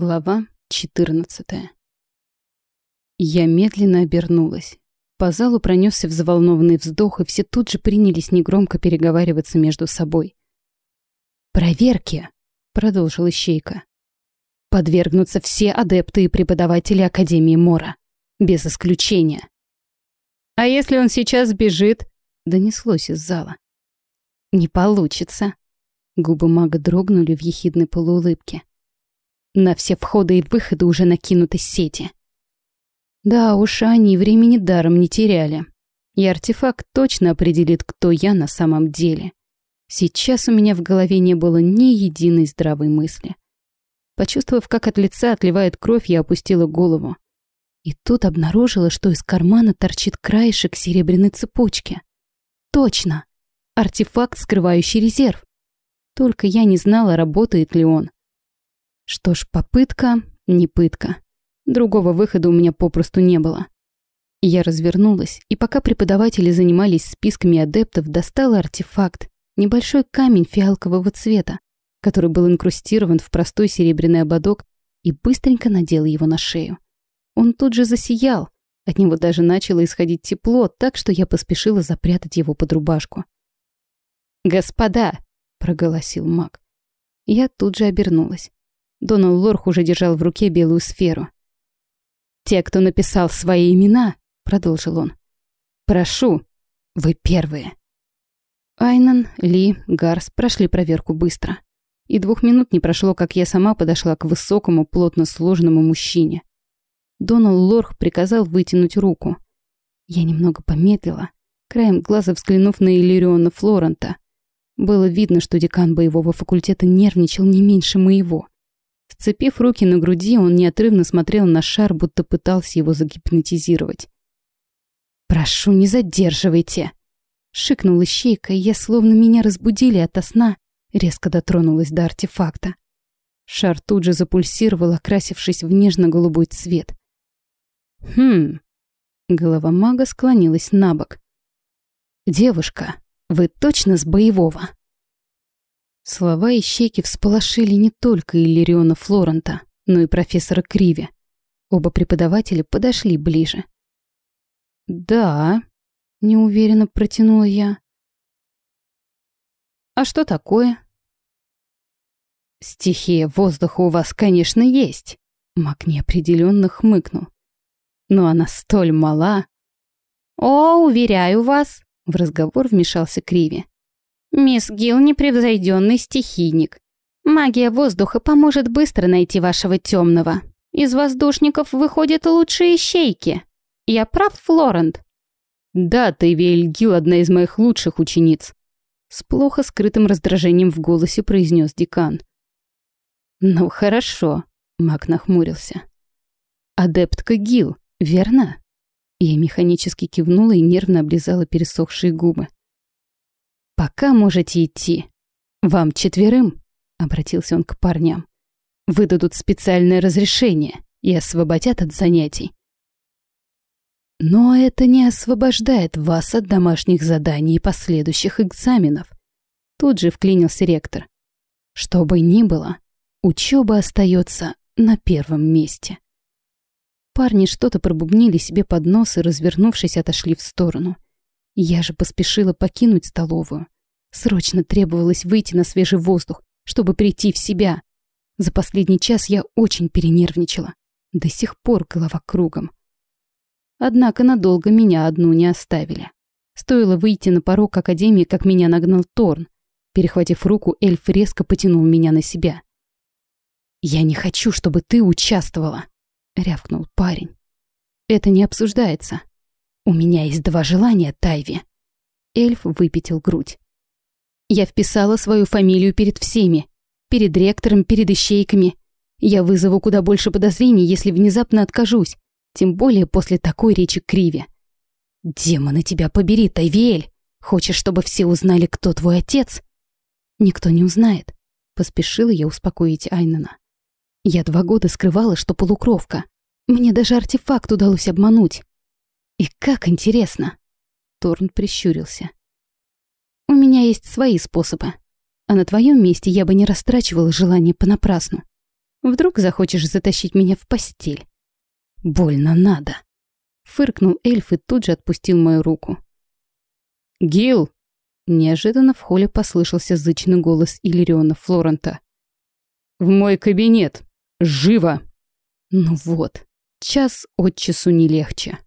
Глава 14 Я медленно обернулась. По залу пронесся взволнованный вздох, и все тут же принялись негромко переговариваться между собой. «Проверки!» — продолжил Ищейка. «Подвергнутся все адепты и преподаватели Академии Мора. Без исключения». «А если он сейчас сбежит?» — донеслось из зала. «Не получится». Губы мага дрогнули в ехидной полуулыбке. На все входы и выходы уже накинуты сети. Да уж, они времени даром не теряли. И артефакт точно определит, кто я на самом деле. Сейчас у меня в голове не было ни единой здравой мысли. Почувствовав, как от лица отливает кровь, я опустила голову. И тут обнаружила, что из кармана торчит краешек серебряной цепочки. Точно! Артефакт, скрывающий резерв. Только я не знала, работает ли он. Что ж, попытка не пытка. Другого выхода у меня попросту не было. Я развернулась, и пока преподаватели занимались списками адептов, достала артефакт, небольшой камень фиалкового цвета, который был инкрустирован в простой серебряный ободок, и быстренько надела его на шею. Он тут же засиял, от него даже начало исходить тепло, так что я поспешила запрятать его под рубашку. «Господа!» — проголосил маг. Я тут же обернулась. Донал Лорх уже держал в руке белую сферу. «Те, кто написал свои имена», — продолжил он, — «прошу, вы первые». Айнан, Ли, Гарс прошли проверку быстро. И двух минут не прошло, как я сама подошла к высокому, плотно сложенному мужчине. Донал Лорх приказал вытянуть руку. Я немного помедлила, краем глаза взглянув на Иллириона Флорента. Было видно, что декан боевого факультета нервничал не меньше моего. Сцепив руки на груди, он неотрывно смотрел на шар, будто пытался его загипнотизировать. «Прошу, не задерживайте!» Шикнула щейка, и я, словно меня разбудили ото сна, резко дотронулась до артефакта. Шар тут же запульсировал, окрасившись в нежно-голубой цвет. «Хм...» Голова мага склонилась на бок. «Девушка, вы точно с боевого?» Слова ищейки всполошили не только Иллириона Флорента, но и профессора Криви. Оба преподавателя подошли ближе. «Да», — неуверенно протянула я. «А что такое?» «Стихия воздуха у вас, конечно, есть», — Мак неопределенно хмыкнул. «Но она столь мала». «О, уверяю вас», — в разговор вмешался Криви. «Мисс Гилл — непревзойденный стихийник. Магия воздуха поможет быстро найти вашего темного. Из воздушников выходят лучшие щейки. Я прав, Флорент?» «Да, Тейвиэль Гилл — одна из моих лучших учениц», — с плохо скрытым раздражением в голосе произнес декан. «Ну, хорошо», — Мак нахмурился. «Адептка Гил, верно?» Я механически кивнула и нервно облизала пересохшие губы. «Пока можете идти. Вам четверым», — обратился он к парням, «выдадут специальное разрешение и освободят от занятий. Но это не освобождает вас от домашних заданий и последующих экзаменов. Тут же вклинился ректор. Что бы ни было, учеба остается на первом месте. Парни что-то пробубнили себе под нос и, развернувшись, отошли в сторону. Я же поспешила покинуть столовую. Срочно требовалось выйти на свежий воздух, чтобы прийти в себя. За последний час я очень перенервничала. До сих пор голова кругом. Однако надолго меня одну не оставили. Стоило выйти на порог Академии, как меня нагнал Торн. Перехватив руку, эльф резко потянул меня на себя. «Я не хочу, чтобы ты участвовала», — рявкнул парень. «Это не обсуждается. «У меня есть два желания, Тайви». Эльф выпятил грудь. Я вписала свою фамилию перед всеми. Перед ректором, перед ищейками. Я вызову куда больше подозрений, если внезапно откажусь. Тем более после такой речи Криви. «Демоны тебя побери, Тайвиэль! Хочешь, чтобы все узнали, кто твой отец?» «Никто не узнает», — поспешила я успокоить Айнена. «Я два года скрывала, что полукровка. Мне даже артефакт удалось обмануть. «И как интересно!» Торн прищурился. «У меня есть свои способы. А на твоем месте я бы не растрачивала желание понапрасну. Вдруг захочешь затащить меня в постель? Больно надо. Фыркнул эльф и тут же отпустил мою руку. «Гил!» Неожиданно в холле послышался зычный голос Иллириона Флорента. «В мой кабинет! Живо!» Ну вот, час от часу не легче.